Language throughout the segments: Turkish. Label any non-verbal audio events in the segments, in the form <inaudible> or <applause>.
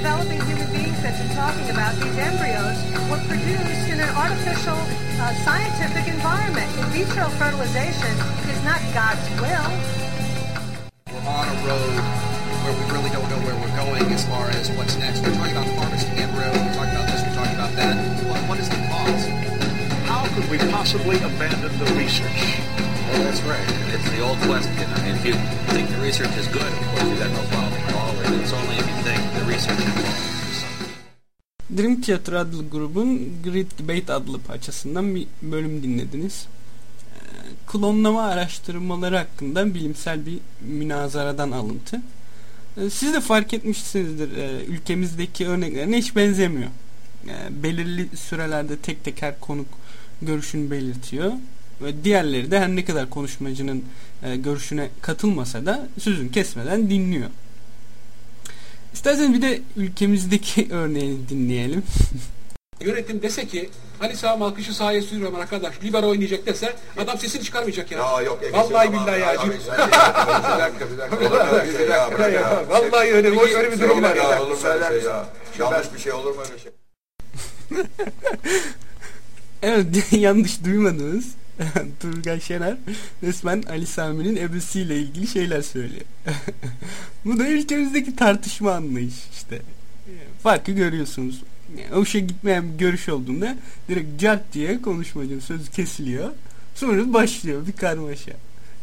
developing human beings that you're talking about, these embryos, were produced in an artificial uh, scientific environment. In vitro fertilization is not God's will. We're on a road where we really don't know where we're going as far as what's next. We're talking about harvesting embryos, we're talking about this, we're talking about that. What, what is the cause? How could we possibly abandon the research? Oh, that's right. It's the old question. I mean, if you think the research is good, of course you've got no problem Dream Theater adlı grubun Great Debate adlı parçasından bir bölüm dinlediniz. Ee, Klonlama araştırmaları hakkında bilimsel bir münazaradan alıntı. Ee, Siz de fark etmişsinizdir e, ülkemizdeki örneklerine hiç benzemiyor. E, Belirli sürelerde tek tek her konuk görüşünü belirtiyor. Ve diğerleri de her ne kadar konuşmacının e, görüşüne katılmasa da sözünü kesmeden dinliyor. İsterseniz bir de ülkemizdeki <laughs> örneğini dinleyelim. <laughs> Yönetim dese ki Ali Sağ Malkış'ı sahaya sürüyorum arkadaş. Libero oynayacak dese adam sesini çıkarmayacak ya. Ya yok. Ege'si Vallahi billahi <laughs> ya. Bir dakika bir dakika. Olur mu öyle şey ya? Bırak ya. Vallahi öyle, Peki, öyle bir durum var ya, ya. Olur mu öyle şey ya? Yanlış bir şey olur mu öyle şey? Evet yanlış duymadınız. <laughs> Turgay Şener resmen Ali Sami'nin ebesiyle ilgili şeyler söylüyor. <laughs> Bu da ülkemizdeki tartışma anlayış işte. Farkı görüyorsunuz. Yani şey gitmeyen bir görüş olduğunda direkt cart diye konuşmacının sözü kesiliyor. Sonra başlıyor bir karmaşa.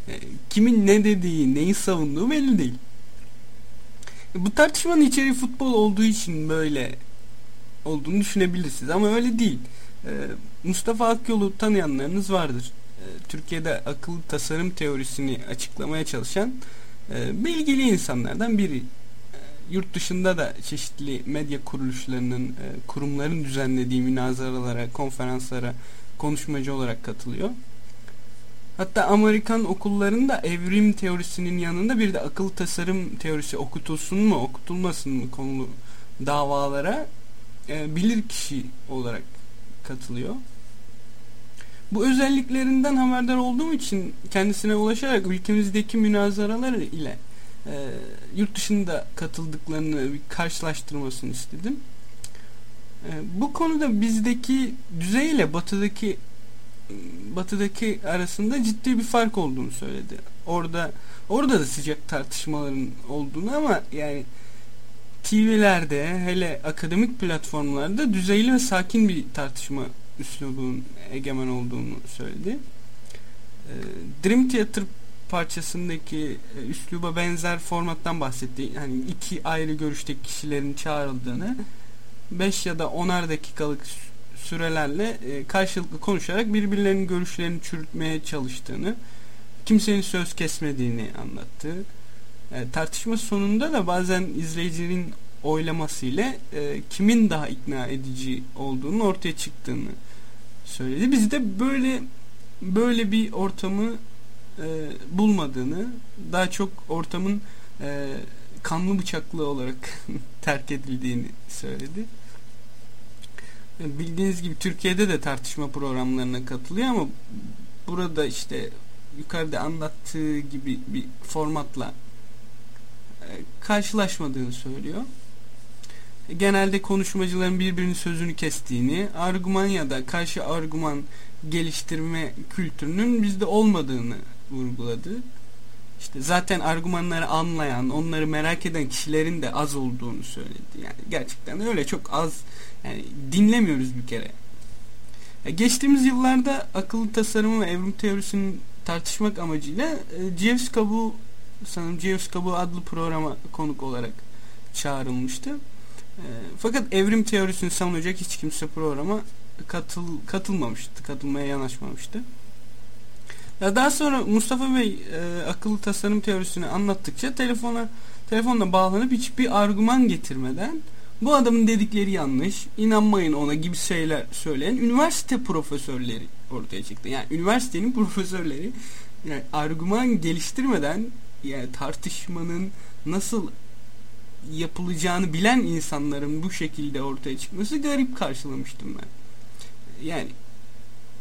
Yani kimin ne dediği, neyi savunduğu belli değil. Bu tartışmanın içeriği futbol olduğu için böyle olduğunu düşünebilirsiniz ama öyle değil. Ee, Mustafa Akyol'u tanıyanlarınız vardır. Ee, Türkiye'de akıllı tasarım teorisini açıklamaya çalışan e, bilgili insanlardan biri. Ee, Yurt dışında da çeşitli medya kuruluşlarının, e, kurumların düzenlediği münazaralara, konferanslara konuşmacı olarak katılıyor. Hatta Amerikan okullarında evrim teorisinin yanında bir de akıllı tasarım teorisi okutulsun mu, okutulmasın mı konulu davalara e, bilir kişi olarak katılıyor. Bu özelliklerinden haberdar olduğum için kendisine ulaşarak ülkemizdeki münazaralar ile e, yurt dışında katıldıklarını bir karşılaştırmasını istedim. E, bu konuda bizdeki düzey ile batıdaki batıdaki arasında ciddi bir fark olduğunu söyledi. Orada orada da sıcak tartışmaların olduğunu ama yani TV'lerde hele akademik platformlarda düzeyli ve sakin bir tartışma üslubun egemen olduğunu söyledi. Ee, Dream Theater parçasındaki e, üsluba benzer formattan bahsetti. Yani iki ayrı görüşteki kişilerin çağrıldığını 5 ya da 10'ar dakikalık sürelerle e, karşılıklı konuşarak birbirlerinin görüşlerini çürütmeye çalıştığını, kimsenin söz kesmediğini anlattı. E, tartışma sonunda da bazen izleyicinin oylaması ile e, kimin daha ikna edici olduğunu ortaya çıktığını söyledi. Biz de böyle böyle bir ortamı e, bulmadığını, daha çok ortamın e, kanlı bıçaklı olarak <laughs> terk edildiğini söyledi. E, Bildiğiniz gibi Türkiye'de de tartışma programlarına katılıyor ama burada işte yukarıda anlattığı gibi bir formatla karşılaşmadığını söylüyor. Genelde konuşmacıların birbirinin sözünü kestiğini, argüman ya da karşı argüman geliştirme kültürünün bizde olmadığını vurguladı. İşte zaten argümanları anlayan, onları merak eden kişilerin de az olduğunu söyledi. Yani gerçekten öyle çok az yani dinlemiyoruz bir kere. Ya geçtiğimiz yıllarda akıllı tasarımı ve evrim teorisini tartışmak amacıyla e, Jeeves Kabu sanırım Jeeves Kabu adlı programa konuk olarak çağrılmıştı. E, fakat evrim teorisini savunacak hiç kimse programa katıl, katılmamıştı. Katılmaya yanaşmamıştı. Ya daha sonra Mustafa Bey e, akıllı tasarım teorisini anlattıkça telefona telefonla bağlanıp hiçbir argüman getirmeden bu adamın dedikleri yanlış, inanmayın ona gibi şeyler söyleyen üniversite profesörleri ortaya çıktı. Yani üniversitenin <laughs> profesörleri yani argüman geliştirmeden yani tartışmanın nasıl yapılacağını bilen insanların bu şekilde ortaya çıkması garip karşılamıştım ben. Yani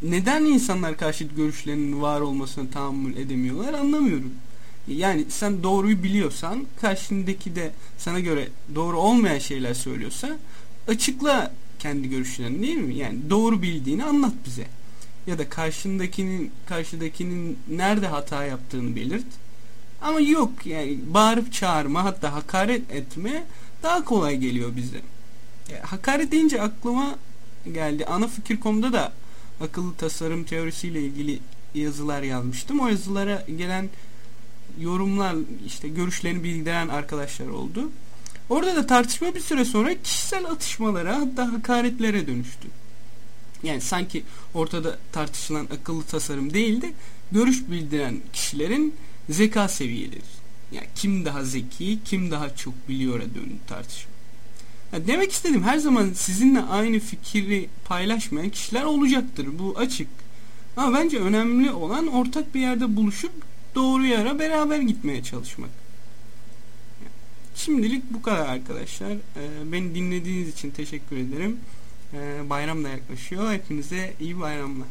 neden insanlar karşıt görüşlerinin var olmasına tahammül edemiyorlar anlamıyorum. Yani sen doğruyu biliyorsan karşındaki de sana göre doğru olmayan şeyler söylüyorsa açıkla kendi görüşlerini değil mi? Yani doğru bildiğini anlat bize. Ya da karşındakinin karşıdakinin nerede hata yaptığını belirt. Ama yok yani bağırıp çağırma hatta hakaret etme daha kolay geliyor bize. Hakaret deyince aklıma geldi. Ana fikir.com'da da akıllı tasarım teorisiyle ilgili yazılar yazmıştım. O yazılara gelen yorumlar işte görüşlerini bildiren arkadaşlar oldu. Orada da tartışma bir süre sonra kişisel atışmalara hatta hakaretlere dönüştü. Yani sanki ortada tartışılan akıllı tasarım değil de görüş bildiren kişilerin zeka seviyeleri. Yani kim daha zeki, kim daha çok biliyor'a döndü tartışma. Yani demek istedim her zaman sizinle aynı fikri paylaşmayan kişiler olacaktır. Bu açık. Ama bence önemli olan ortak bir yerde buluşup doğru yere beraber gitmeye çalışmak. Şimdilik bu kadar arkadaşlar. Ee, beni dinlediğiniz için teşekkür ederim. Ee, bayram da yaklaşıyor. Hepinize iyi bayramlar.